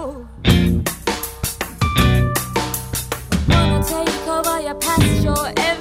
Wanna take over your past, your everything.